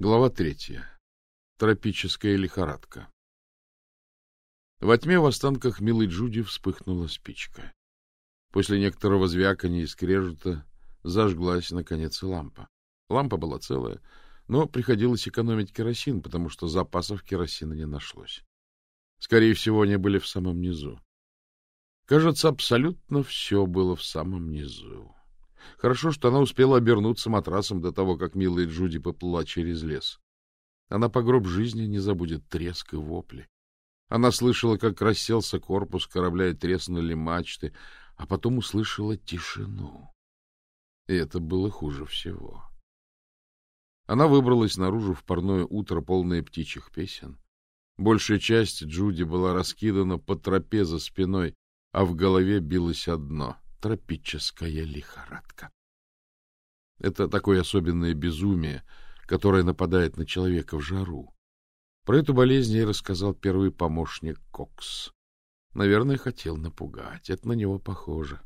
Глава третья. Тропическая лихорадка. Во тьме в останках милой Джуди вспыхнула спичка. После некоторого звякания и скрежета зажглась, наконец, и лампа. Лампа была целая, но приходилось экономить керосин, потому что запасов керосина не нашлось. Скорее всего, они были в самом низу. Кажется, абсолютно все было в самом низу. Хорошо, что она успела обернуться матрасом до того, как милая Джуди поплыла через лес. Она по гроб жизни не забудет треск и вопли. Она слышала, как расселся корпус корабля и треснули мачты, а потом услышала тишину. И это было хуже всего. Она выбралась наружу в парное утро, полное птичьих песен. Большая часть Джуди была раскидана по тропе за спиной, а в голове билось одно — тропическая лихорадка. Это такое особенное безумие, которое нападает на человека в жару. Про эту болезнь ей рассказал первый помощник Кокс. Наверное, хотел напугать. Это на него похоже.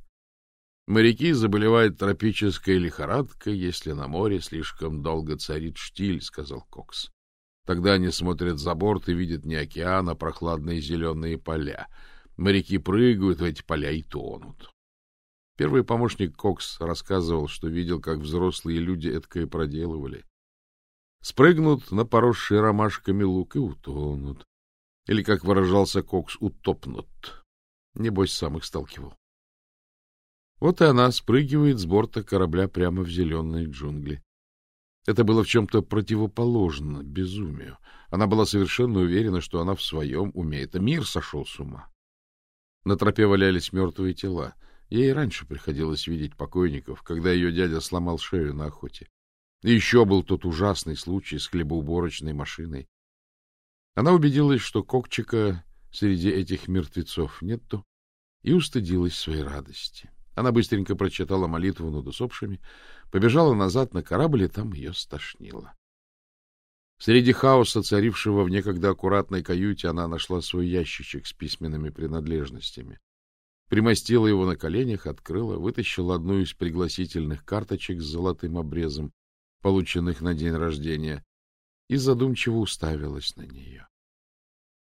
Моряки заболевают тропической лихорадкой, если на море слишком долго царит штиль, — сказал Кокс. Тогда они смотрят за борт и видят не океан, а прохладные зеленые поля. Моряки прыгают в эти поля и тонут. Первый помощник Кокс рассказывал, что видел, как взрослые люди эткое проделывали. Спрыгнут на поросшие ромашками лук и утонут. Или, как выражался Кокс, утопнут. Небось, сам их сталкивал. Вот и она спрыгивает с борта корабля прямо в зеленые джунгли. Это было в чем-то противоположно безумию. Она была совершенно уверена, что она в своем уме. Это мир сошел с ума. На тропе валялись мертвые тела. Ей раньше приходилось видеть покойников, когда ее дядя сломал шею на охоте. И еще был тот ужасный случай с хлебоуборочной машиной. Она убедилась, что Кокчика среди этих мертвецов нету, и устыдилась своей радости. Она быстренько прочитала молитву над усопшими, побежала назад на корабль, и там ее стошнило. Среди хаоса, царившего в некогда аккуратной каюте, она нашла свой ящичек с письменными принадлежностями. Примостила его на коленях, открыла, вытащила одну из пригласительных карточек с золотым обрезом, полученных на день рождения, и задумчиво уставилась на нее.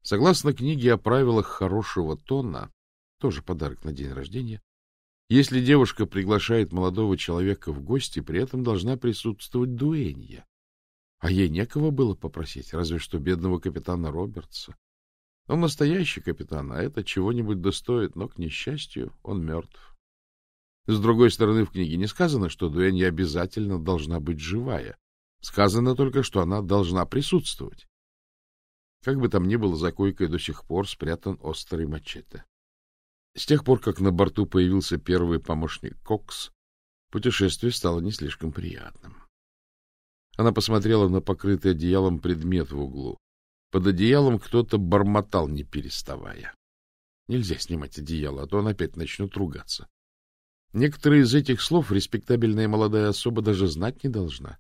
Согласно книге о правилах хорошего тона, тоже подарок на день рождения, если девушка приглашает молодого человека в гости, при этом должна присутствовать дуэнья. А ей некого было попросить, разве что бедного капитана Робертса. Он настоящий капитан, а это чего-нибудь достоит, но, к несчастью, он мертв. С другой стороны, в книге не сказано, что Дуэнни обязательно должна быть живая. Сказано только, что она должна присутствовать. Как бы там ни было, за койкой до сих пор спрятан острый мачете. С тех пор, как на борту появился первый помощник Кокс, путешествие стало не слишком приятным. Она посмотрела на покрытый одеялом предмет в углу. Под одеялом кто-то бормотал, не переставая. Нельзя снимать одеяло, а то он опять начнет ругаться. Некоторые из этих слов респектабельная молодая особа даже знать не должна.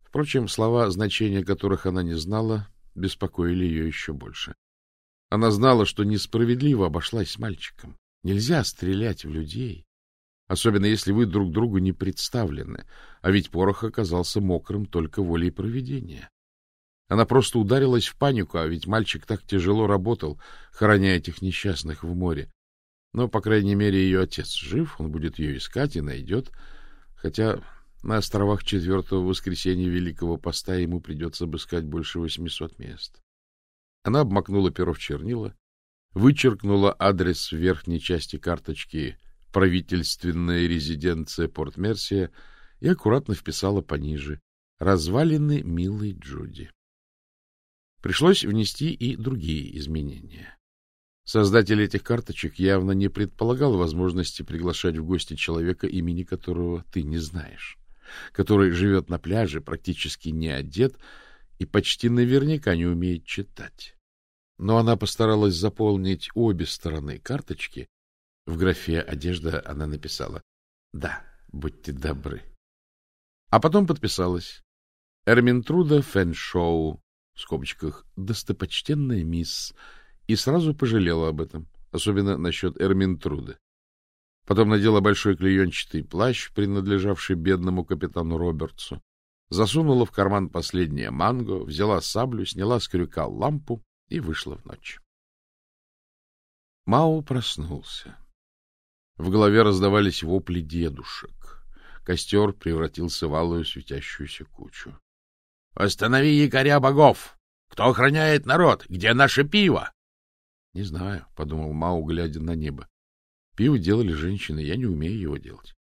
Впрочем, слова, значения которых она не знала, беспокоили ее еще больше. Она знала, что несправедливо обошлась с мальчиком. Нельзя стрелять в людей, особенно если вы друг другу не представлены, а ведь порох оказался мокрым только волей проведения. Она просто ударилась в панику, а ведь мальчик так тяжело работал, храня этих несчастных в море. Но, по крайней мере, ее отец жив, он будет ее искать и найдет, хотя на островах четвертого воскресенья Великого Поста ему придется обыскать больше восьмисот мест. Она обмакнула перо в чернила, вычеркнула адрес в верхней части карточки «Правительственная резиденция Порт-Мерсия» и аккуратно вписала пониже «Развалины милой Джуди». Пришлось внести и другие изменения. Создатель этих карточек явно не предполагал возможности приглашать в гости человека, имени которого ты не знаешь, который живет на пляже, практически не одет и почти наверняка не умеет читать. Но она постаралась заполнить обе стороны карточки. В графе «Одежда» она написала «Да, будьте добры». А потом подписалась Эрминтруда Фэншоу, в скобочках, достопочтенная мисс, и сразу пожалела об этом, особенно насчет Эрминтруды. Потом надела большой клеенчатый плащ, принадлежавший бедному капитану Робертсу, засунула в карман последнее манго, взяла саблю, сняла с крюка лампу и вышла в ночь. Мау проснулся. В голове раздавались вопли дедушек. Костер превратился в алую светящуюся кучу. — Останови якоря богов! Кто охраняет народ? Где наше пиво? — Не знаю, — подумал Мау, глядя на небо. Пиво делали женщины, я не умею его делать.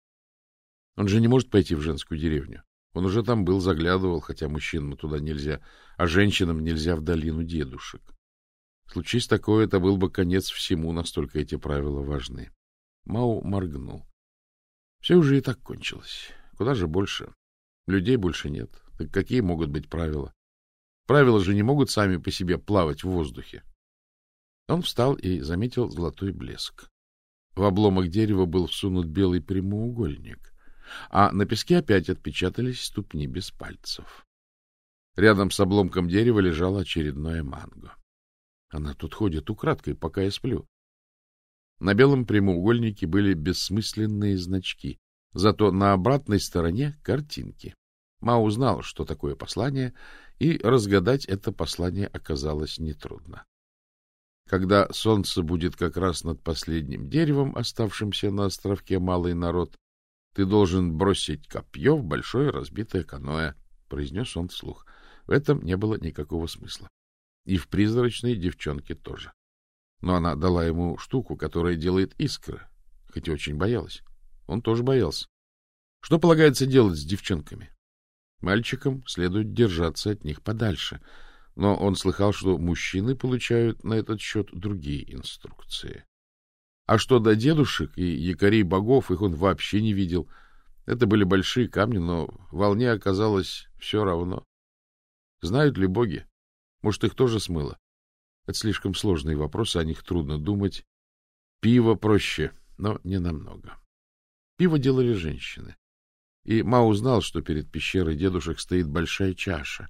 Он же не может пойти в женскую деревню. Он уже там был, заглядывал, хотя мужчинам туда нельзя, а женщинам нельзя в долину дедушек. Случись такое, это был бы конец всему, настолько эти правила важны. Мау моргнул. Все уже и так кончилось. Куда же больше? Людей больше нет. Так какие могут быть правила? Правила же не могут сами по себе плавать в воздухе. Он встал и заметил золотой блеск. В обломок дерева был всунут белый прямоугольник, а на песке опять отпечатались ступни без пальцев. Рядом с обломком дерева лежало очередное манго. Она тут ходит украдкой, пока я сплю. На белом прямоугольнике были бессмысленные значки, зато на обратной стороне — картинки. Мао узнал, что такое послание, и разгадать это послание оказалось нетрудно. Когда солнце будет как раз над последним деревом, оставшимся на островке Малый народ, ты должен бросить копье в большое разбитое каноэ, — произнес он вслух. В этом не было никакого смысла. И в призрачной девчонке тоже. Но она дала ему штуку, которая делает искры, хоть и очень боялась. Он тоже боялся. Что полагается делать с девчонками? Мальчикам следует держаться от них подальше, но он слыхал, что мужчины получают на этот счет другие инструкции. А что до дедушек и якорей богов, их он вообще не видел. Это были большие камни, но волне оказалось все равно. Знают ли боги? Может, их тоже смыло? Это слишком сложные вопросы, о них трудно думать. Пиво проще, но не намного. Пиво делали женщины. И Ма узнал, что перед пещерой дедушек стоит большая чаша,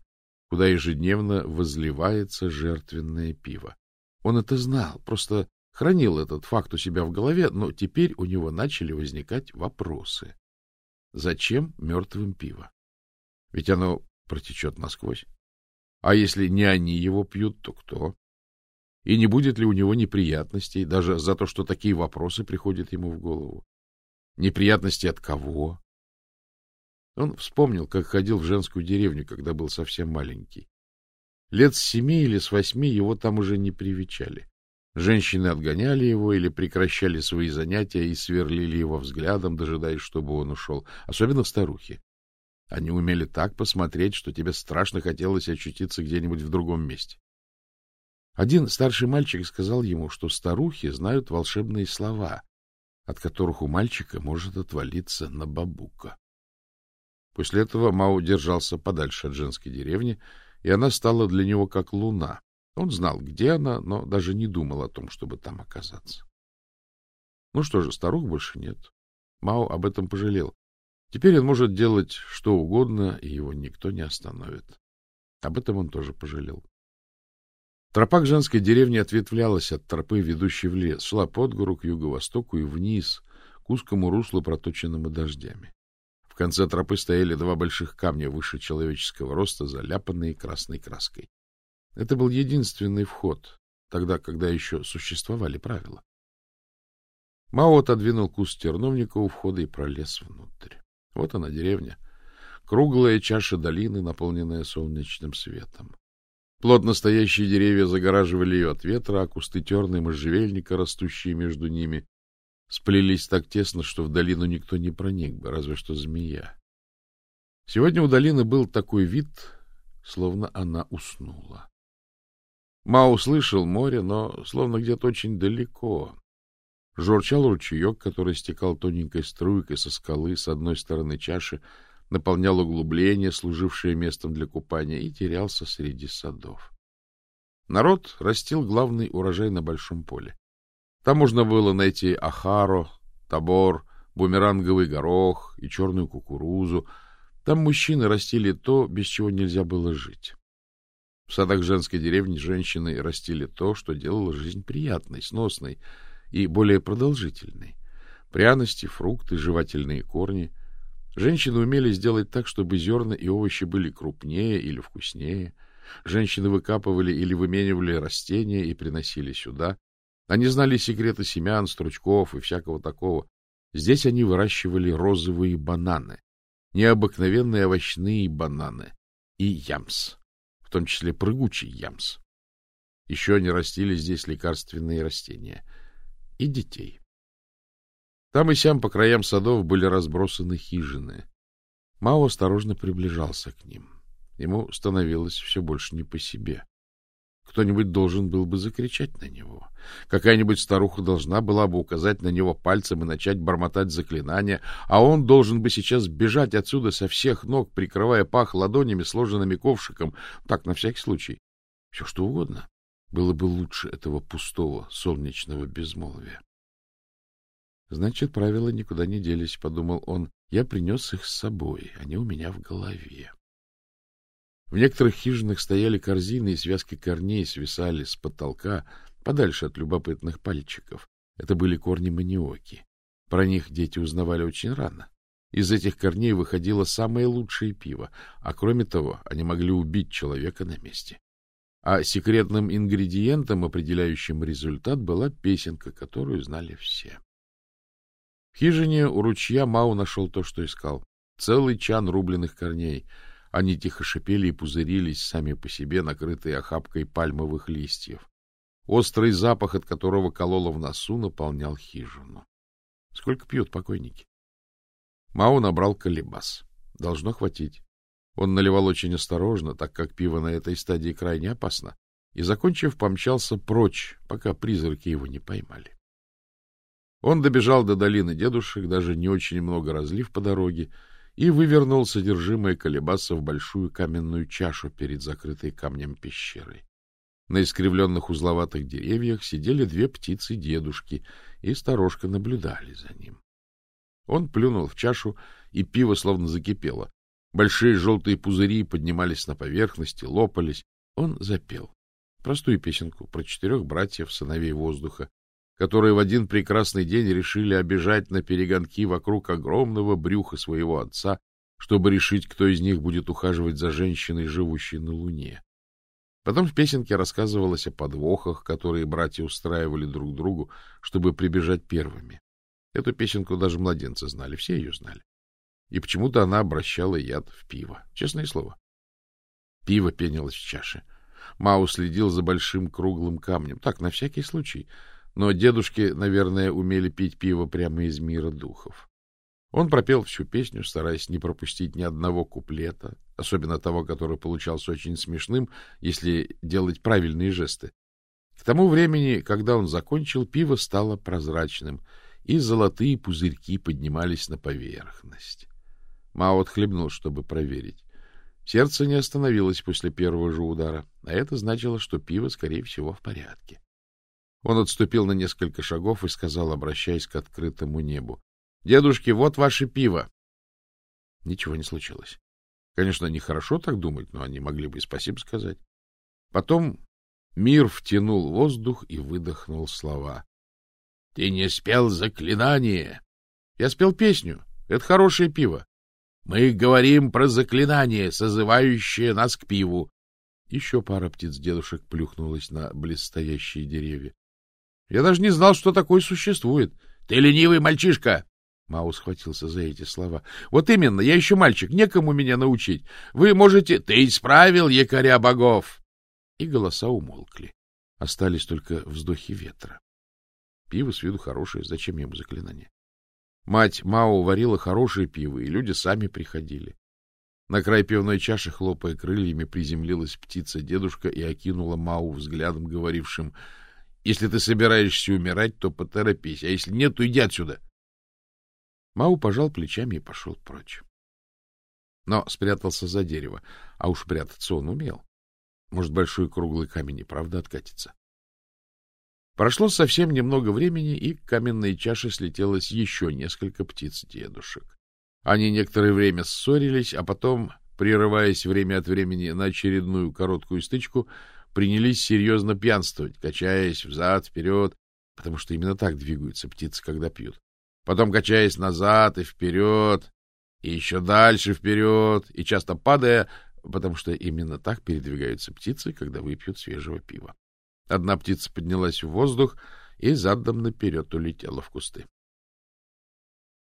куда ежедневно возливается жертвенное пиво. Он это знал, просто хранил этот факт у себя в голове, но теперь у него начали возникать вопросы. Зачем мертвым пиво? Ведь оно протечет насквозь. А если не они его пьют, то кто? И не будет ли у него неприятностей даже за то, что такие вопросы приходят ему в голову? Неприятности от кого? Он вспомнил, как ходил в женскую деревню, когда был совсем маленький. Лет с семи или с восьми его там уже не привечали. Женщины отгоняли его или прекращали свои занятия и сверлили его взглядом, дожидаясь, чтобы он ушел. Особенно старухи. Они умели так посмотреть, что тебе страшно хотелось очутиться где-нибудь в другом месте. Один старший мальчик сказал ему, что старухи знают волшебные слова, от которых у мальчика может отвалиться на бабука. После этого Мао держался подальше от женской деревни, и она стала для него как луна. Он знал, где она, но даже не думал о том, чтобы там оказаться. Ну что же, старух больше нет. Мао об этом пожалел. Теперь он может делать что угодно, и его никто не остановит. Об этом он тоже пожалел. Тропа к женской деревне ответвлялась от тропы, ведущей в лес, шла под гору к юго-востоку и вниз, к узкому руслу, проточенному дождями. Конце тропы стояли два больших камня выше человеческого роста, заляпанные красной краской. Это был единственный вход, тогда, когда еще существовали правила. Мао отодвинул куст терновника у входа и пролез внутрь. Вот она, деревня. Круглая чаша долины, наполненная солнечным светом. Плотно стоящие деревья загораживали ее от ветра, а кусты терны можжевельника, растущие между ними, сплелись так тесно, что в долину никто не проник бы, разве что змея. Сегодня у долины был такой вид, словно она уснула. Мау слышал море, но словно где-то очень далеко. Журчал ручеек, который стекал тоненькой струйкой со скалы с одной стороны чаши, наполнял углубление, служившее местом для купания, и терялся среди садов. Народ растил главный урожай на большом поле. Там можно было найти ахаро, табор, бумеранговый горох и черную кукурузу. Там мужчины растили то, без чего нельзя было жить. В садах женской деревни женщины растили то, что делало жизнь приятной, сносной и более продолжительной. Пряности, фрукты, жевательные корни — Женщины умели сделать так, чтобы зерна и овощи были крупнее или вкуснее. Женщины выкапывали или выменивали растения и приносили сюда. Они знали секреты семян, стручков и всякого такого. Здесь они выращивали розовые бананы, необыкновенные овощные бананы и ямс, в том числе прыгучий ямс. Еще они растили здесь лекарственные растения и детей. Там и сям по краям садов были разбросаны хижины. Мао осторожно приближался к ним. Ему становилось все больше не по себе. Кто-нибудь должен был бы закричать на него. Какая-нибудь старуха должна была бы указать на него пальцем и начать бормотать заклинания, а он должен бы сейчас бежать отсюда со всех ног, прикрывая пах ладонями, сложенными ковшиком. Так, на всякий случай. Все что угодно. Было бы лучше этого пустого солнечного безмолвия. Значит, правила никуда не делись, — подумал он. Я принес их с собой, они у меня в голове. В некоторых хижинах стояли корзины, и связки корней свисали с потолка подальше от любопытных пальчиков. Это были корни маниоки. Про них дети узнавали очень рано. Из этих корней выходило самое лучшее пиво, а кроме того, они могли убить человека на месте. А секретным ингредиентом, определяющим результат, была песенка, которую знали все. В хижине у ручья Мау нашел то, что искал. Целый чан рубленых корней. Они тихо шипели и пузырились сами по себе, накрытые охапкой пальмовых листьев. Острый запах, от которого кололо в носу, наполнял хижину. Сколько пьют покойники? Мау набрал колебас. Должно хватить. Он наливал очень осторожно, так как пиво на этой стадии крайне опасно, и, закончив, помчался прочь, пока призраки его не поймали. Он добежал до долины дедушек, даже не очень много разлив по дороге, и вывернул содержимое колебаса в большую каменную чашу перед закрытой камнем пещерой. На искривленных узловатых деревьях сидели две птицы дедушки, и сторожка наблюдали за ним. Он плюнул в чашу, и пиво словно закипело. Большие желтые пузыри поднимались на поверхности, лопались. Он запел. Простую песенку про четырех братьев, сыновей воздуха, которые в один прекрасный день решили обижать на перегонки вокруг огромного брюха своего отца, чтобы решить, кто из них будет ухаживать за женщиной, живущей на Луне. Потом в песенке рассказывалось о подвохах, которые братья устраивали друг другу, чтобы прибежать первыми. Эту песенку даже младенцы знали, все ее знали. И почему-то она обращала яд в пиво. Честное слово. Пиво пенилось в чаше. Мау следил за большим круглым камнем. Так, на всякий случай. Но дедушки, наверное, умели пить пиво прямо из мира духов. Он пропел всю песню, стараясь не пропустить ни одного куплета, особенно того, который получался очень смешным, если делать правильные жесты. К тому времени, когда он закончил, пиво стало прозрачным, и золотые пузырьки поднимались на поверхность. Мао отхлебнул, чтобы проверить. Сердце не остановилось после первого же удара, а это значило, что пиво, скорее всего, в порядке. Он отступил на несколько шагов и сказал, обращаясь к открытому небу. — Дедушки, вот ваше пиво. Ничего не случилось. Конечно, нехорошо так думать, но они могли бы и спасибо сказать. Потом мир втянул воздух и выдохнул слова. — Ты не спел заклинание. Я спел песню. Это хорошее пиво. Мы говорим про заклинание, созывающее нас к пиву. Еще пара птиц-дедушек плюхнулась на близстоящие деревья. Я даже не знал, что такое существует. Ты ленивый мальчишка! Маус схватился за эти слова. — Вот именно, я еще мальчик, некому меня научить. Вы можете... Ты исправил якоря богов! И голоса умолкли. Остались только вздохи ветра. Пиво с виду хорошее, зачем ему заклинание? Мать Мао варила хорошее пиво, и люди сами приходили. На край пивной чаши, хлопая крыльями, приземлилась птица-дедушка и окинула Мау взглядом, говорившим, «Если ты собираешься умирать, то поторопись, а если нет, то иди отсюда». Мау пожал плечами и пошел прочь. Но спрятался за дерево, а уж прятаться он умел. Может, большой круглый камень и правда откатится. Прошло совсем немного времени, и к каменной чаше слетелось еще несколько птиц-дедушек. Они некоторое время ссорились, а потом, прерываясь время от времени на очередную короткую стычку, принялись серьезно пьянствовать, качаясь взад-вперед, потому что именно так двигаются птицы, когда пьют. Потом качаясь назад и вперед. И еще дальше вперед, и часто падая, потому что именно так передвигаются птицы, когда выпьют свежего пива. Одна птица поднялась в воздух и задом наперед улетела в кусты.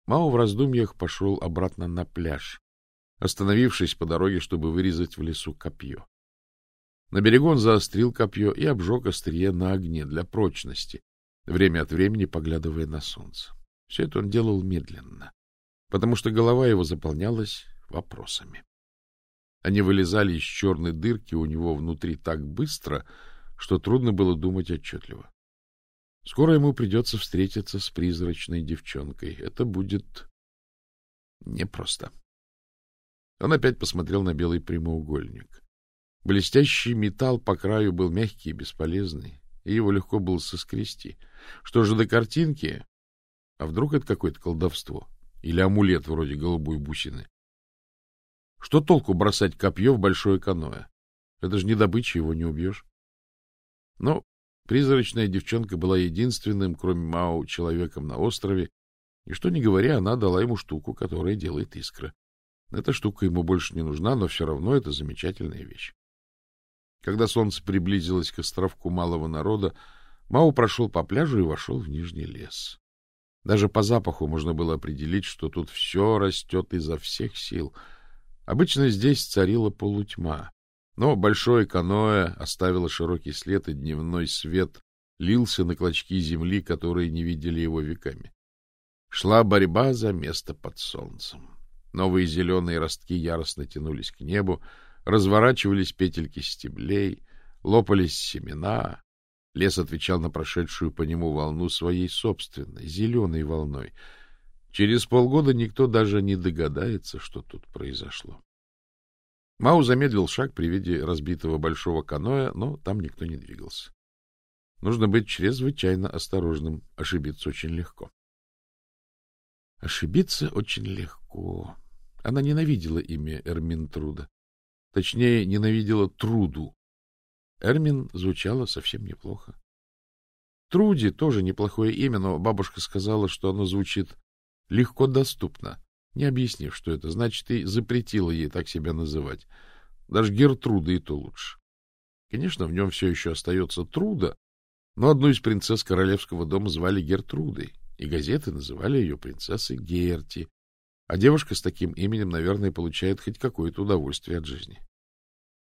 Мао в раздумьях пошел обратно на пляж, остановившись по дороге, чтобы вырезать в лесу копье. На берегу он заострил копье и обжег острие на огне для прочности, время от времени поглядывая на солнце. Все это он делал медленно, потому что голова его заполнялась вопросами. Они вылезали из черной дырки у него внутри так быстро, что трудно было думать отчетливо. Скоро ему придется встретиться с призрачной девчонкой. Это будет непросто. Он опять посмотрел на белый прямоугольник. Блестящий металл по краю был мягкий и бесполезный, и его легко было соскрести. Что же до картинки? А вдруг это какое-то колдовство? Или амулет вроде голубой бусины? Что толку бросать копье в большое каноэ? Это же не добыча, его не убьешь. Но призрачная девчонка была единственным, кроме Мао, человеком на острове, и что ни говоря, она дала ему штуку, которая делает искры. Эта штука ему больше не нужна, но все равно это замечательная вещь. Когда солнце приблизилось к островку малого народа, Мау прошел по пляжу и вошел в нижний лес. Даже по запаху можно было определить, что тут все растет изо всех сил. Обычно здесь царила полутьма, но большое каноэ оставило широкий след, и дневной свет лился на клочки земли, которые не видели его веками. Шла борьба за место под солнцем. Новые зеленые ростки яростно тянулись к небу, разворачивались петельки стеблей, лопались семена. Лес отвечал на прошедшую по нему волну своей собственной, зеленой волной. Через полгода никто даже не догадается, что тут произошло. Мау замедлил шаг при виде разбитого большого каноэ, но там никто не двигался. Нужно быть чрезвычайно осторожным, ошибиться очень легко. Ошибиться очень легко. Она ненавидела имя Эрминтруда. Точнее, ненавидела Труду. Эрмин звучало совсем неплохо. Труди тоже неплохое имя, но бабушка сказала, что оно звучит легко доступно, не объяснив, что это значит, и запретила ей так себя называть. Даже Гертруда и то лучше. Конечно, в нем все еще остается Труда, но одну из принцесс королевского дома звали Гертрудой, и газеты называли ее принцессой Герти, а девушка с таким именем, наверное, получает хоть какое-то удовольствие от жизни.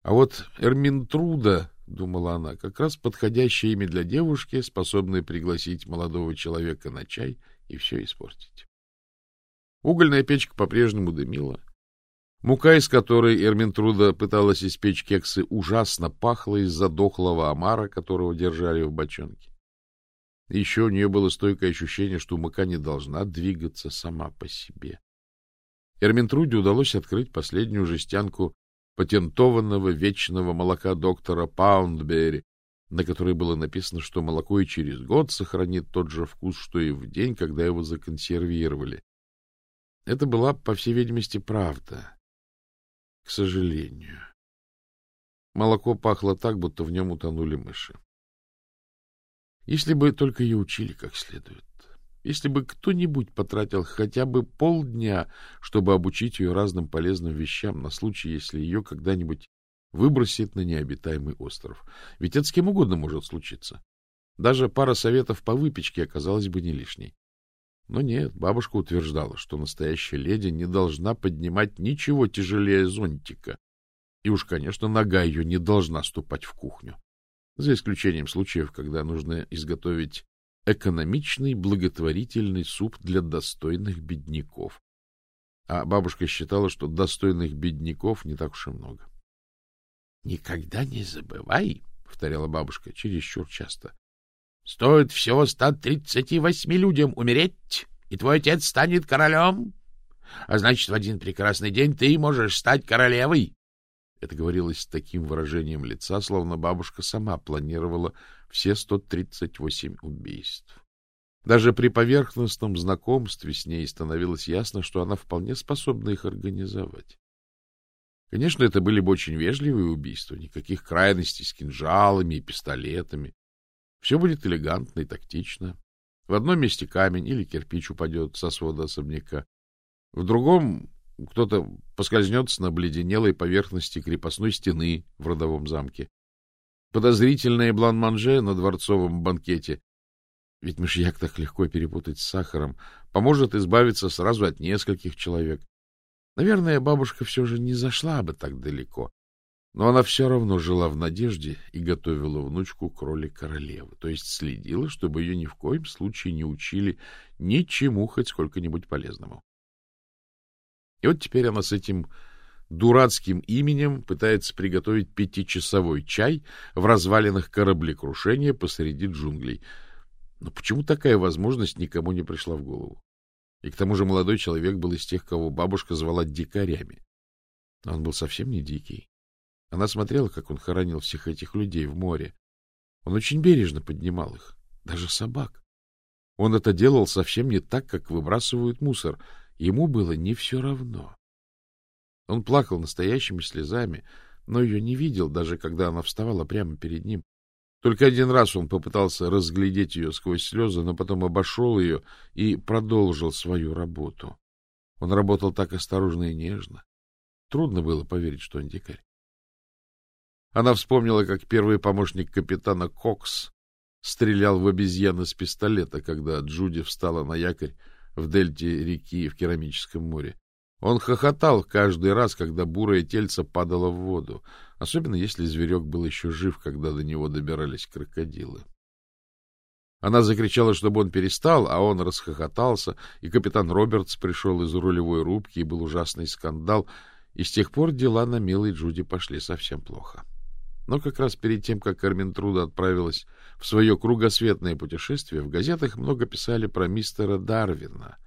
А вот Эрминтруда, — думала она, — как раз подходящее имя для девушки, способной пригласить молодого человека на чай и все испортить. Угольная печка по-прежнему дымила. Мука, из которой Эрминтруда пыталась испечь кексы, ужасно пахла из-за дохлого омара, которого держали в бочонке. Еще у нее было стойкое ощущение, что мука не должна двигаться сама по себе. Эрминтруде удалось открыть последнюю жестянку патентованного вечного молока доктора Паундбери, на которой было написано, что молоко и через год сохранит тот же вкус, что и в день, когда его законсервировали. Это была, по всей видимости, правда. К сожалению. Молоко пахло так, будто в нем утонули мыши. Если бы только ее учили как следует. Если бы кто-нибудь потратил хотя бы полдня, чтобы обучить ее разным полезным вещам на случай, если ее когда-нибудь выбросит на необитаемый остров. Ведь это с кем угодно может случиться. Даже пара советов по выпечке оказалась бы не лишней. Но нет, бабушка утверждала, что настоящая леди не должна поднимать ничего тяжелее зонтика. И уж, конечно, нога ее не должна ступать в кухню. За исключением случаев, когда нужно изготовить экономичный благотворительный суп для достойных бедняков. А бабушка считала, что достойных бедняков не так уж и много. — Никогда не забывай, — повторяла бабушка чересчур часто, — стоит всего ста тридцати восьми людям умереть, и твой отец станет королем. А значит, в один прекрасный день ты можешь стать королевой. Это говорилось с таким выражением лица, словно бабушка сама планировала все 138 убийств. Даже при поверхностном знакомстве с ней становилось ясно, что она вполне способна их организовать. Конечно, это были бы очень вежливые убийства, никаких крайностей с кинжалами и пистолетами. Все будет элегантно и тактично. В одном месте камень или кирпич упадет со свода особняка. В другом Кто-то поскользнется на обледенелой поверхности крепостной стены в родовом замке. Подозрительное блан-манже на дворцовом банкете. Ведь мышьяк так легко перепутать с сахаром. Поможет избавиться сразу от нескольких человек. Наверное, бабушка все же не зашла бы так далеко. Но она все равно жила в надежде и готовила внучку к роли королевы, то есть следила, чтобы ее ни в коем случае не учили ничему хоть сколько-нибудь полезному. И вот теперь она с этим дурацким именем пытается приготовить пятичасовой чай в развалинах кораблекрушения посреди джунглей. Но почему такая возможность никому не пришла в голову? И к тому же молодой человек был из тех, кого бабушка звала дикарями. Но он был совсем не дикий. Она смотрела, как он хоронил всех этих людей в море. Он очень бережно поднимал их, даже собак. Он это делал совсем не так, как выбрасывают мусор. Ему было не все равно. Он плакал настоящими слезами, но ее не видел, даже когда она вставала прямо перед ним. Только один раз он попытался разглядеть ее сквозь слезы, но потом обошел ее и продолжил свою работу. Он работал так осторожно и нежно. Трудно было поверить, что он дикарь. Она вспомнила, как первый помощник капитана Кокс стрелял в обезьян из пистолета, когда Джуди встала на якорь в дельте реки в Керамическом море. Он хохотал каждый раз, когда бурое тельце падало в воду, особенно если зверек был еще жив, когда до него добирались крокодилы. Она закричала, чтобы он перестал, а он расхохотался, и капитан Робертс пришел из рулевой рубки, и был ужасный скандал, и с тех пор дела на милой Джуди пошли совсем плохо. — но как раз перед тем, как Кармен Труда отправилась в свое кругосветное путешествие, в газетах много писали про мистера Дарвина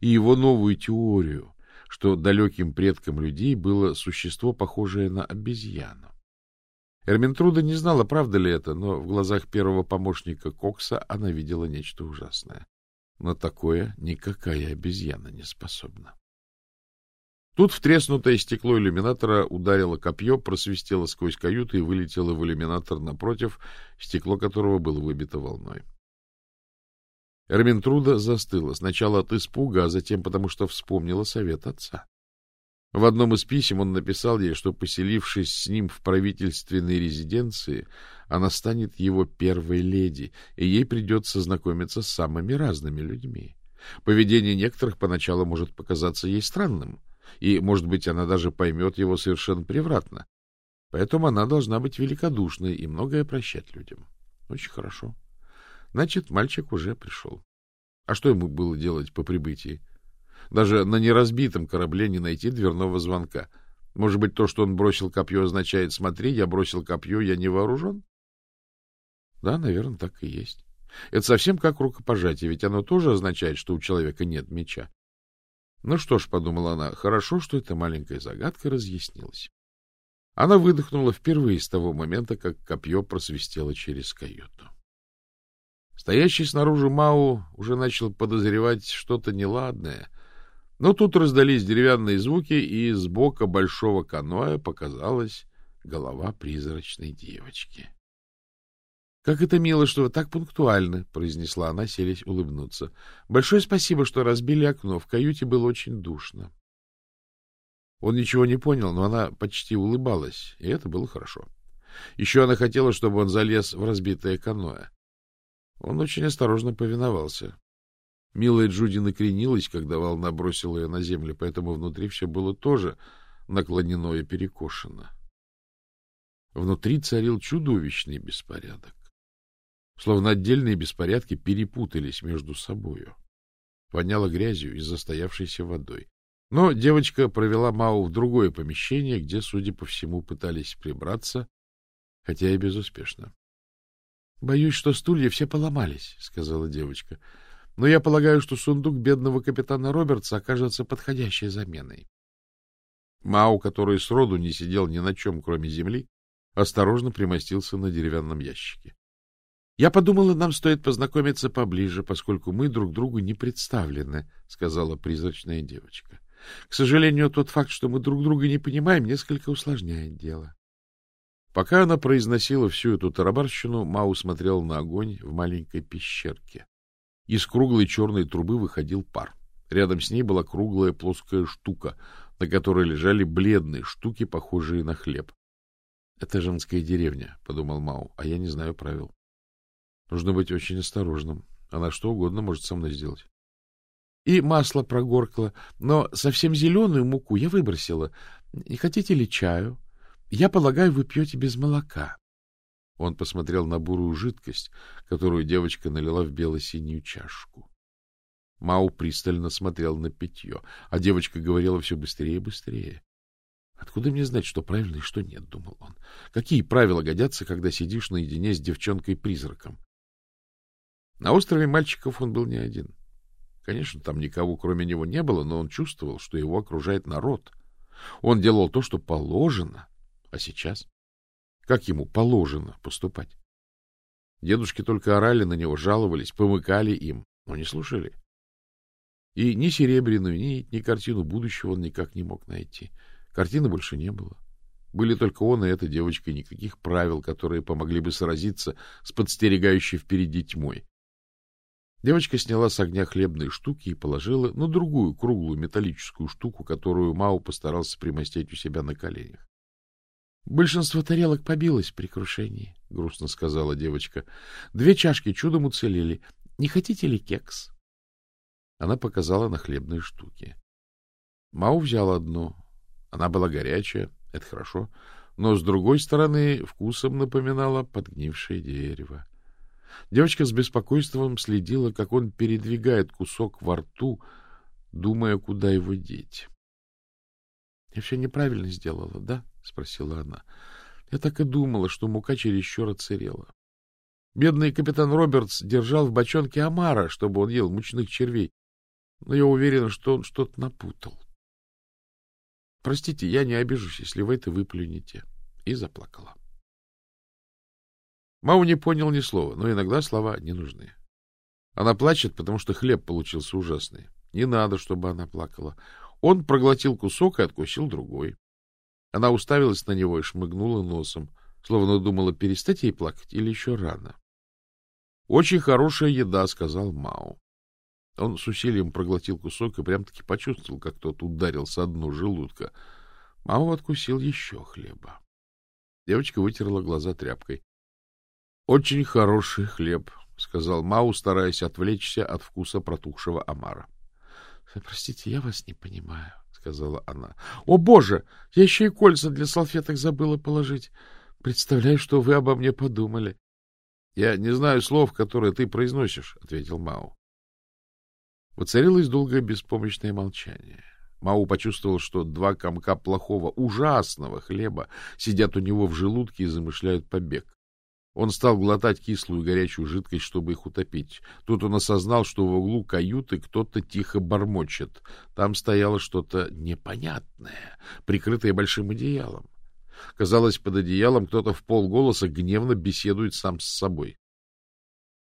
и его новую теорию, что далеким предком людей было существо, похожее на обезьяну. Эрминтруда не знала, правда ли это, но в глазах первого помощника Кокса она видела нечто ужасное. Но такое никакая обезьяна не способна. Тут в треснутое стекло иллюминатора ударило копье, просвистело сквозь каюту и вылетело в иллюминатор напротив, стекло которого было выбито волной. Эрминтруда застыла, сначала от испуга, а затем потому, что вспомнила совет отца. В одном из писем он написал ей, что, поселившись с ним в правительственной резиденции, она станет его первой леди, и ей придется знакомиться с самыми разными людьми. Поведение некоторых поначалу может показаться ей странным — и, может быть, она даже поймет его совершенно превратно. Поэтому она должна быть великодушной и многое прощать людям. Очень хорошо. Значит, мальчик уже пришел. А что ему было делать по прибытии? Даже на неразбитом корабле не найти дверного звонка. Может быть, то, что он бросил копье, означает «смотри, я бросил копье, я не вооружен»? Да, наверное, так и есть. Это совсем как рукопожатие, ведь оно тоже означает, что у человека нет меча. Ну что ж, — подумала она, — хорошо, что эта маленькая загадка разъяснилась. Она выдохнула впервые с того момента, как копье просвистело через каюту. Стоящий снаружи Мау уже начал подозревать что-то неладное, но тут раздались деревянные звуки, и из бока большого каноэ показалась голова призрачной девочки. Как это мило, что вы так пунктуальны, — произнесла она, селись улыбнуться. — Большое спасибо, что разбили окно. В каюте было очень душно. Он ничего не понял, но она почти улыбалась, и это было хорошо. Еще она хотела, чтобы он залез в разбитое каноэ. Он очень осторожно повиновался. Милая Джуди накренилась, когда волна бросила ее на землю, поэтому внутри все было тоже наклонено и перекошено. Внутри царил чудовищный беспорядок словно отдельные беспорядки перепутались между собою. Воняло грязью и застоявшейся водой. Но девочка провела Мау в другое помещение, где, судя по всему, пытались прибраться, хотя и безуспешно. — Боюсь, что стулья все поломались, — сказала девочка. — Но я полагаю, что сундук бедного капитана Робертса окажется подходящей заменой. Мау, который сроду не сидел ни на чем, кроме земли, осторожно примостился на деревянном ящике. — Я подумала, нам стоит познакомиться поближе, поскольку мы друг другу не представлены, — сказала призрачная девочка. — К сожалению, тот факт, что мы друг друга не понимаем, несколько усложняет дело. Пока она произносила всю эту тарабарщину, Мау смотрел на огонь в маленькой пещерке. Из круглой черной трубы выходил пар. Рядом с ней была круглая плоская штука, на которой лежали бледные штуки, похожие на хлеб. — Это женская деревня, — подумал Мау, — а я не знаю правил. Нужно быть очень осторожным. Она что угодно может со мной сделать. И масло прогоркло, но совсем зеленую муку я выбросила. Не хотите ли чаю? Я полагаю, вы пьете без молока. Он посмотрел на бурую жидкость, которую девочка налила в бело-синюю чашку. Мау пристально смотрел на питье, а девочка говорила все быстрее и быстрее. Откуда мне знать, что правильно и что нет, думал он. Какие правила годятся, когда сидишь наедине с девчонкой-призраком? На острове мальчиков он был не один. Конечно, там никого кроме него не было, но он чувствовал, что его окружает народ. Он делал то, что положено. А сейчас? Как ему положено поступать? Дедушки только орали на него, жаловались, помыкали им, но не слушали. И ни серебряную нить, ни картину будущего он никак не мог найти. Картины больше не было. Были только он и эта девочка, и никаких правил, которые помогли бы сразиться с подстерегающей впереди тьмой. Девочка сняла с огня хлебные штуки и положила на другую круглую металлическую штуку, которую Мау постарался примостить у себя на коленях. — Большинство тарелок побилось при крушении, — грустно сказала девочка. — Две чашки чудом уцелели. Не хотите ли кекс? Она показала на хлебные штуки. Мау взял одну. Она была горячая, это хорошо, но, с другой стороны, вкусом напоминала подгнившее дерево. Девочка с беспокойством следила, как он передвигает кусок во рту, думая, куда его деть. — Я все неправильно сделала, да? — спросила она. — Я так и думала, что мука чересчур оцерела. Бедный капитан Робертс держал в бочонке омара, чтобы он ел мучных червей но я уверена, что он что-то напутал. Простите, я не обижусь, если вы это выплюнете. И заплакала. Мау не понял ни слова, но иногда слова не нужны. Она плачет, потому что хлеб получился ужасный. Не надо, чтобы она плакала. Он проглотил кусок и откусил другой. Она уставилась на него и шмыгнула носом, словно думала, перестать ей плакать или еще рано. — Очень хорошая еда, — сказал Мау. Он с усилием проглотил кусок и прям-таки почувствовал, как тот ударил со дну желудка. Мама откусил еще хлеба. Девочка вытерла глаза тряпкой. — Очень хороший хлеб, — сказал Мау, стараясь отвлечься от вкуса протухшего омара. — Простите, я вас не понимаю, — сказала она. — О, боже! Я еще и кольца для салфеток забыла положить. Представляю, что вы обо мне подумали. — Я не знаю слов, которые ты произносишь, — ответил Мау. Воцарилось долгое беспомощное молчание. Мау почувствовал, что два комка плохого, ужасного хлеба сидят у него в желудке и замышляют побег. Он стал глотать кислую горячую жидкость, чтобы их утопить. Тут он осознал, что в углу каюты кто-то тихо бормочет. Там стояло что-то непонятное, прикрытое большим одеялом. Казалось, под одеялом кто-то в полголоса гневно беседует сам с собой.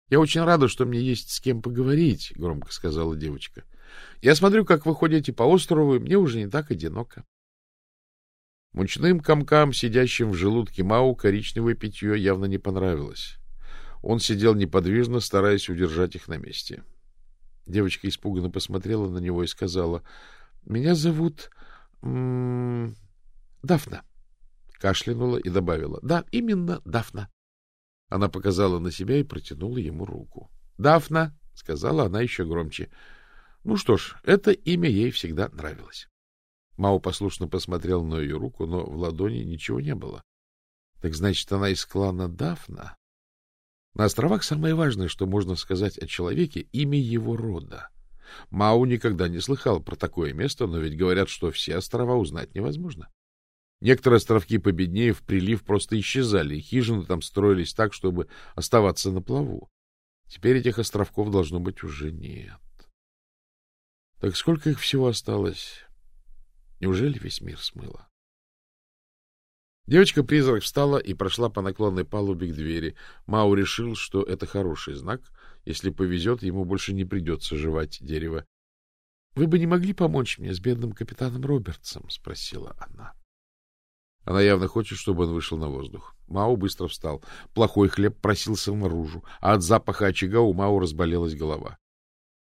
Я очень рада, что мне есть с кем поговорить, — громко сказала девочка. Я смотрю, как вы ходите по острову, и мне уже не так одиноко. Мучным комкам, сидящим в желудке Мау, коричневое питье явно не понравилось. Он сидел неподвижно, стараясь удержать их на месте. Девочка испуганно посмотрела на него и сказала, — Меня зовут... М Дафна. Кашлянула и добавила, — Да, именно Дафна. Она показала на себя и протянула ему руку. — Дафна, — сказала она еще громче. Ну что ж, это имя ей всегда нравилось. Мао послушно посмотрел на ее руку, но в ладони ничего не было. Так значит, она из клана Дафна? На островах самое важное, что можно сказать о человеке, имя его рода. Мау никогда не слыхал про такое место, но ведь говорят, что все острова узнать невозможно. Некоторые островки победнее в прилив просто исчезали, и хижины там строились так, чтобы оставаться на плаву. Теперь этих островков должно быть уже нет. Так сколько их всего осталось? Неужели весь мир смыло? Девочка-призрак встала и прошла по наклонной палубе к двери. Мау решил, что это хороший знак. Если повезет, ему больше не придется жевать дерево. — Вы бы не могли помочь мне с бедным капитаном Робертсом? — спросила она. Она явно хочет, чтобы он вышел на воздух. Мау быстро встал. Плохой хлеб просился наружу, а от запаха очага у Мау разболелась голова.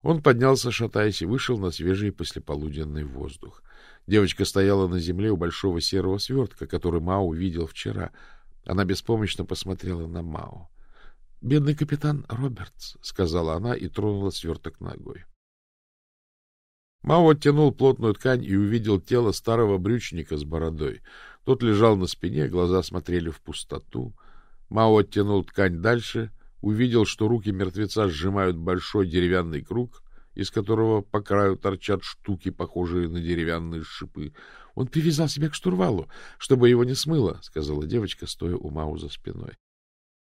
Он поднялся, шатаясь, и вышел на свежий послеполуденный воздух. Девочка стояла на земле у большого серого свертка, который Мао увидел вчера. Она беспомощно посмотрела на Мао. — Бедный капитан Робертс, — сказала она и тронула сверток ногой. Мао оттянул плотную ткань и увидел тело старого брючника с бородой. Тот лежал на спине, глаза смотрели в пустоту. Мао оттянул ткань дальше, увидел, что руки мертвеца сжимают большой деревянный круг, из которого по краю торчат штуки, похожие на деревянные шипы. — Он привязал себя к штурвалу, чтобы его не смыло, — сказала девочка, стоя у Мау за спиной.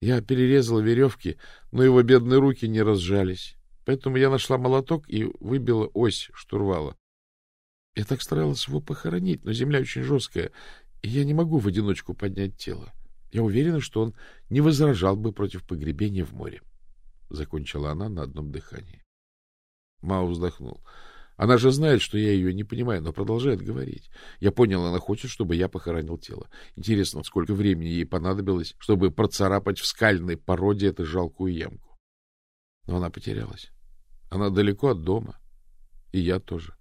Я перерезала веревки, но его бедные руки не разжались. Поэтому я нашла молоток и выбила ось штурвала. Я так старалась его похоронить, но земля очень жесткая, и я не могу в одиночку поднять тело. Я уверена, что он не возражал бы против погребения в море. Закончила она на одном дыхании. Мао вздохнул. Она же знает, что я ее не понимаю, но продолжает говорить. Я понял, она хочет, чтобы я похоронил тело. Интересно, сколько времени ей понадобилось, чтобы процарапать в скальной породе эту жалкую ямку. Но она потерялась. Она далеко от дома. И я тоже.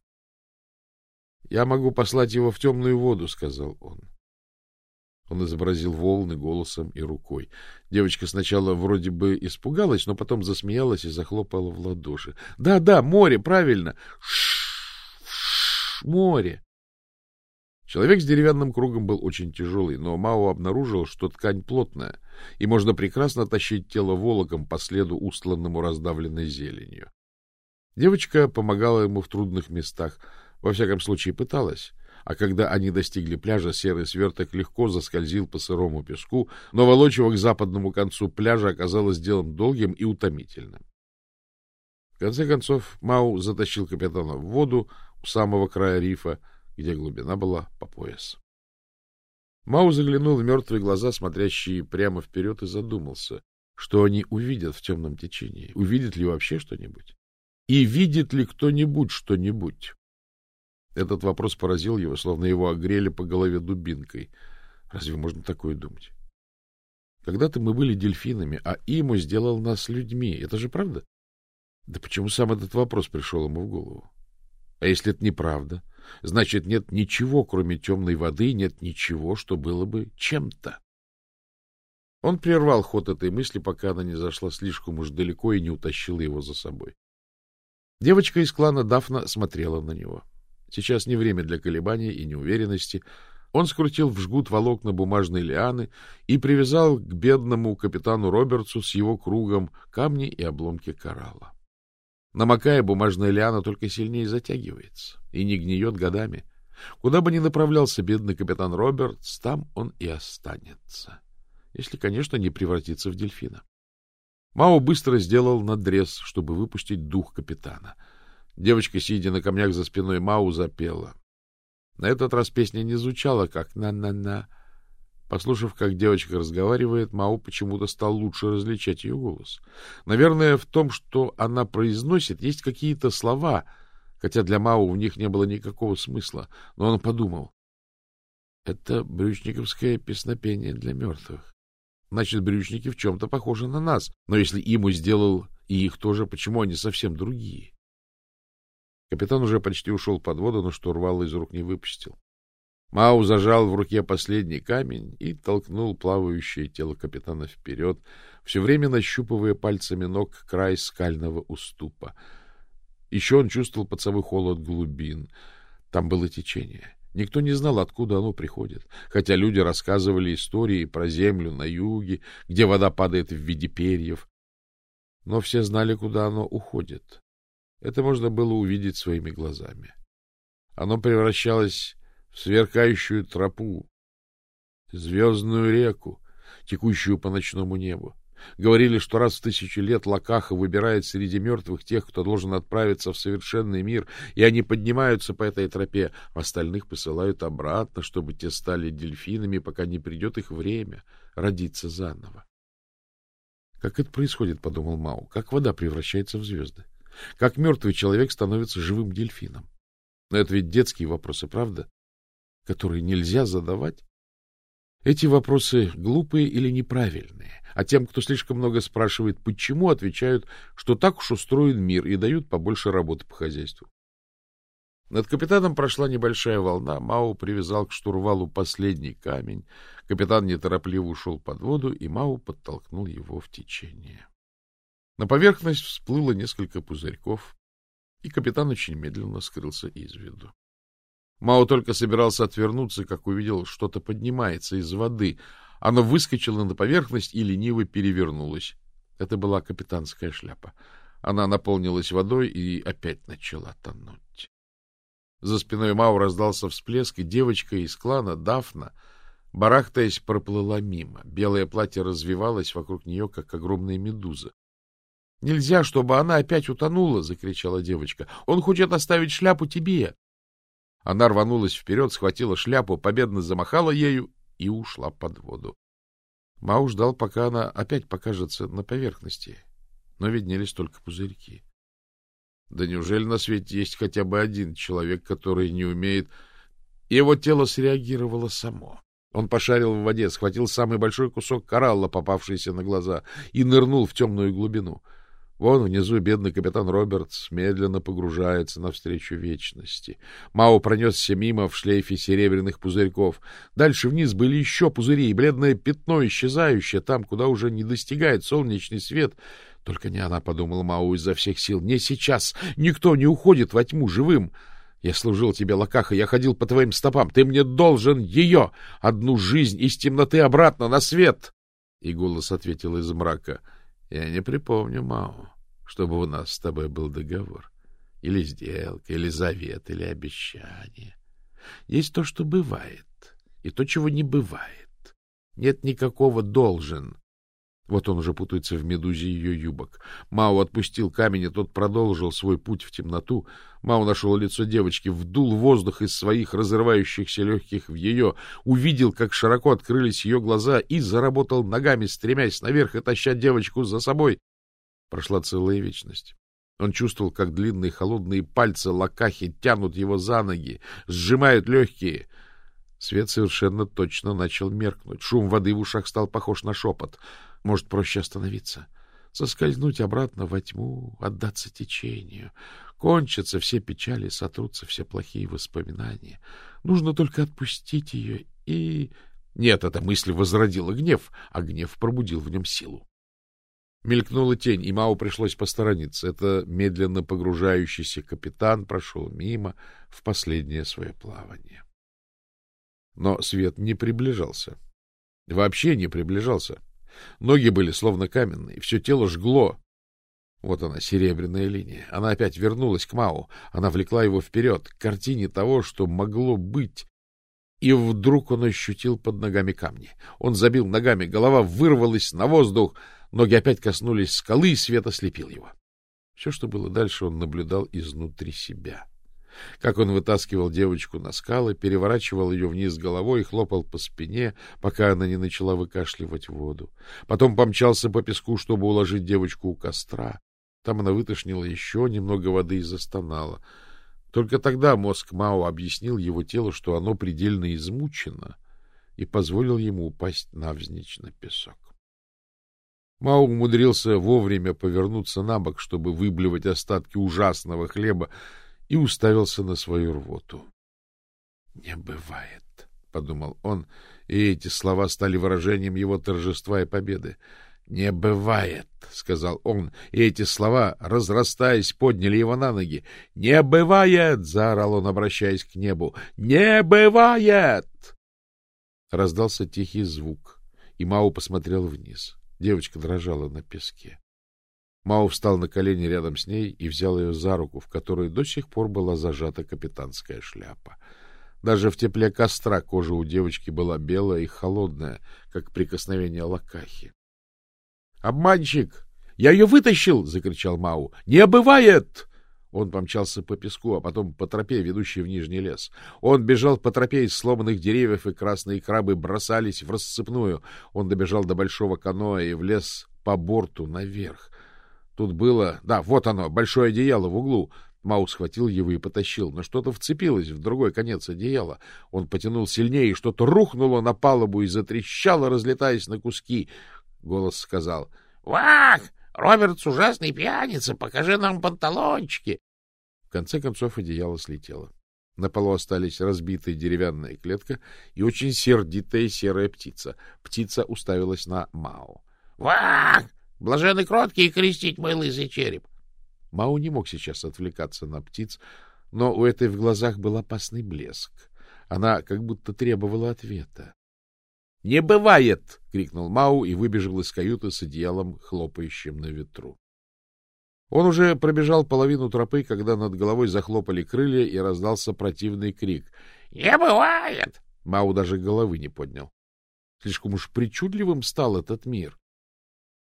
— Я могу послать его в темную воду, — сказал он. Он изобразил волны голосом и рукой. Девочка сначала вроде бы испугалась, но потом засмеялась и захлопала в ладоши. — Да, да, море, правильно! Ш море! Человек с деревянным кругом был очень тяжелый, но Мао обнаружил, что ткань плотная, и можно прекрасно тащить тело волоком по следу, устланному раздавленной зеленью. Девочка помогала ему в трудных местах, во всяком случае пыталась, а когда они достигли пляжа, серый сверток легко заскользил по сырому песку, но волочь его к западному концу пляжа оказалось делом долгим и утомительным. В конце концов Мау затащил капитана в воду у самого края рифа, где глубина была по пояс. Мау заглянул в мертвые глаза, смотрящие прямо вперед, и задумался, что они увидят в темном течении. Увидят ли вообще что-нибудь? И видит ли кто-нибудь что-нибудь? Этот вопрос поразил его, словно его огрели по голове дубинкой. Разве можно такое думать? Когда-то мы были дельфинами, а Иму сделал нас людьми. Это же правда? Да почему сам этот вопрос пришел ему в голову? А если это неправда, значит, нет ничего, кроме темной воды, нет ничего, что было бы чем-то. Он прервал ход этой мысли, пока она не зашла слишком уж далеко и не утащила его за собой. Девочка из клана Дафна смотрела на него. Сейчас не время для колебаний и неуверенности. Он скрутил в жгут волокна бумажной лианы и привязал к бедному капитану Робертсу с его кругом камни и обломки коралла. Намокая, бумажная лиана только сильнее затягивается и не гниет годами. Куда бы ни направлялся бедный капитан Робертс, там он и останется. Если, конечно, не превратится в дельфина. Мао быстро сделал надрез, чтобы выпустить дух капитана. Девочка, сидя на камнях за спиной Мау, запела. На этот раз песня не звучала, как «на-на-на». Послушав, как девочка разговаривает, Мау почему-то стал лучше различать ее голос. Наверное, в том, что она произносит, есть какие-то слова, хотя для Мау в них не было никакого смысла. Но он подумал, это брючниковское песнопение для мертвых. Значит, брючники в чем-то похожи на нас. Но если Иму сделал и их тоже, почему они совсем другие? Капитан уже почти ушел под воду, но штурвал из рук не выпустил. Мау зажал в руке последний камень и толкнул плавающее тело капитана вперед, все время нащупывая пальцами ног край скального уступа. Еще он чувствовал под собой холод глубин. Там было течение. Никто не знал, откуда оно приходит, хотя люди рассказывали истории про землю на юге, где вода падает в виде перьев. Но все знали, куда оно уходит. Это можно было увидеть своими глазами. Оно превращалось в сверкающую тропу, звездную реку, текущую по ночному небу. Говорили, что раз в тысячу лет Лакаха выбирает среди мертвых тех, кто должен отправиться в совершенный мир, и они поднимаются по этой тропе, а остальных посылают обратно, чтобы те стали дельфинами, пока не придет их время родиться заново. Как это происходит, — подумал Мау, — как вода превращается в звезды, как мертвый человек становится живым дельфином. Но это ведь детские вопросы, правда, которые нельзя задавать? Эти вопросы глупые или неправильные, а тем, кто слишком много спрашивает «почему», отвечают, что так уж устроен мир и дают побольше работы по хозяйству. Над капитаном прошла небольшая волна, Мау привязал к штурвалу последний камень. Капитан неторопливо ушел под воду, и Мау подтолкнул его в течение. На поверхность всплыло несколько пузырьков, и капитан очень медленно скрылся из виду. Мао только собирался отвернуться, как увидел, что-то поднимается из воды. Оно выскочило на поверхность и лениво перевернулось. Это была капитанская шляпа. Она наполнилась водой и опять начала тонуть. За спиной Мао раздался всплеск, и девочка из клана, Дафна, барахтаясь, проплыла мимо. Белое платье развивалось вокруг нее, как огромная медуза. — Нельзя, чтобы она опять утонула! — закричала девочка. — Он хочет оставить шляпу тебе! Она рванулась вперед, схватила шляпу, победно замахала ею и ушла под воду. Мау ждал, пока она опять покажется на поверхности, но виднелись только пузырьки. Да неужели на свете есть хотя бы один человек, который не умеет... Его тело среагировало само. Он пошарил в воде, схватил самый большой кусок коралла, попавшийся на глаза, и нырнул в темную глубину — Вон внизу бедный капитан Робертс медленно погружается навстречу вечности. Мао пронесся мимо в шлейфе серебряных пузырьков. Дальше вниз были еще пузыри, и бледное пятно, исчезающее там, куда уже не достигает солнечный свет. Только не она, — подумал Мао изо всех сил, — не сейчас. Никто не уходит во тьму живым. Я служил тебе, Лакаха, я ходил по твоим стопам. Ты мне должен ее, одну жизнь из темноты обратно на свет. И голос ответил из мрака — я не припомню, Мао, чтобы у нас с тобой был договор. Или сделка, или завет, или обещание. Есть то, что бывает, и то, чего не бывает. Нет никакого «должен». Вот он уже путается в медузе ее юбок. Мао отпустил камень, и тот продолжил свой путь в темноту. Мао нашел лицо девочки, вдул воздух из своих разрывающихся легких в ее, увидел, как широко открылись ее глаза и заработал ногами, стремясь наверх и таща девочку за собой. Прошла целая вечность. Он чувствовал, как длинные холодные пальцы лакахи тянут его за ноги, сжимают легкие. Свет совершенно точно начал меркнуть. Шум воды в ушах стал похож на шепот — может, проще остановиться, соскользнуть обратно во тьму, отдаться течению. Кончатся все печали, сотрутся все плохие воспоминания. Нужно только отпустить ее и... Нет, эта мысль возродила гнев, а гнев пробудил в нем силу. Мелькнула тень, и Мау пришлось посторониться. Это медленно погружающийся капитан прошел мимо в последнее свое плавание. Но свет не приближался. Вообще не приближался. Ноги были словно каменные, все тело жгло. Вот она, серебряная линия. Она опять вернулась к Мау. Она влекла его вперед, к картине того, что могло быть. И вдруг он ощутил под ногами камни. Он забил ногами, голова вырвалась на воздух, ноги опять коснулись скалы, и свет ослепил его. Все, что было дальше, он наблюдал изнутри себя. Как он вытаскивал девочку на скалы, переворачивал ее вниз головой и хлопал по спине, пока она не начала выкашливать воду. Потом помчался по песку, чтобы уложить девочку у костра. Там она вытошнила еще немного воды и застонала. Только тогда мозг Мао объяснил его телу, что оно предельно измучено, и позволил ему упасть навзничь на песок. Мао умудрился вовремя повернуться на бок, чтобы выблевать остатки ужасного хлеба, и уставился на свою рвоту. — Не бывает, — подумал он, и эти слова стали выражением его торжества и победы. — Не бывает, — сказал он, и эти слова, разрастаясь, подняли его на ноги. — Не бывает! — заорал он, обращаясь к небу. — Не бывает! Раздался тихий звук, и Мау посмотрел вниз. Девочка дрожала на песке. Мао встал на колени рядом с ней и взял ее за руку, в которой до сих пор была зажата капитанская шляпа. Даже в тепле костра кожа у девочки была белая и холодная, как прикосновение лакахи. «Обманщик! Я ее вытащил!» — закричал Мау. «Не бывает!» Он помчался по песку, а потом по тропе, ведущей в Нижний лес. Он бежал по тропе из сломанных деревьев, и красные крабы бросались в рассыпную. Он добежал до большого каноэ и влез по борту наверх. Тут было... Да, вот оно, большое одеяло в углу. Маус схватил его и потащил, но что-то вцепилось в другой конец одеяла. Он потянул сильнее, и что-то рухнуло на палубу и затрещало, разлетаясь на куски. Голос сказал. — Вах! Робертс ужасный пьяница! Покажи нам панталончики! В конце концов одеяло слетело. На полу остались разбитая деревянная клетка и очень сердитая серая птица. Птица уставилась на Мао. — Вах! Блаженный кроткий крестить мой лысый череп! Мао не мог сейчас отвлекаться на птиц, но у этой в глазах был опасный блеск. Она как будто требовала ответа. — Не бывает! — крикнул Мау и выбежал из каюты с одеялом, хлопающим на ветру. Он уже пробежал половину тропы, когда над головой захлопали крылья и раздался противный крик. — Не бывает! Мау даже головы не поднял. Слишком уж причудливым стал этот мир.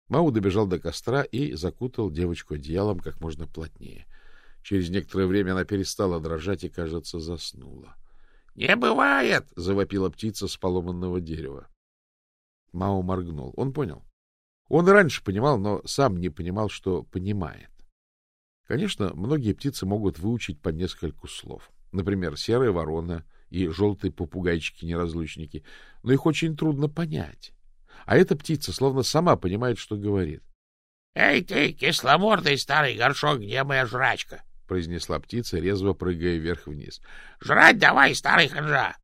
Мау добежал до костра и закутал девочку одеялом как можно плотнее. Через некоторое время она перестала дрожать и, кажется, заснула. — Не бывает! — завопила птица с поломанного дерева. Мао моргнул. Он понял. Он и раньше понимал, но сам не понимал, что понимает. Конечно, многие птицы могут выучить по нескольку слов. Например, серая ворона и желтые попугайчики-неразлучники. Но их очень трудно понять. А эта птица словно сама понимает, что говорит. — Эй ты, кисломордый старый горшок, где моя жрачка? — произнесла птица, резво прыгая вверх-вниз. — Жрать давай, старый ханжа!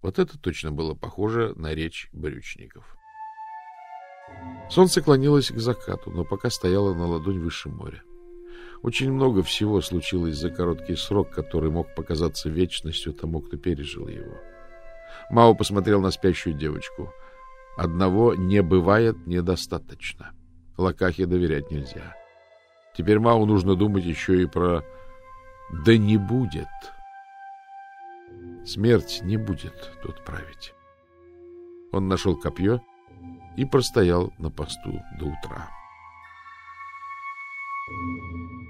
Вот это точно было похоже на речь брючников. Солнце клонилось к закату, но пока стояло на ладонь выше моря. Очень много всего случилось за короткий срок, который мог показаться вечностью тому, кто пережил его. Мао посмотрел на спящую девочку. Одного не бывает недостаточно. Лакахе доверять нельзя. Теперь Мау нужно думать еще и про «да не будет». Смерть не будет тут править. Он нашел копье и простоял на посту до утра. Thank you.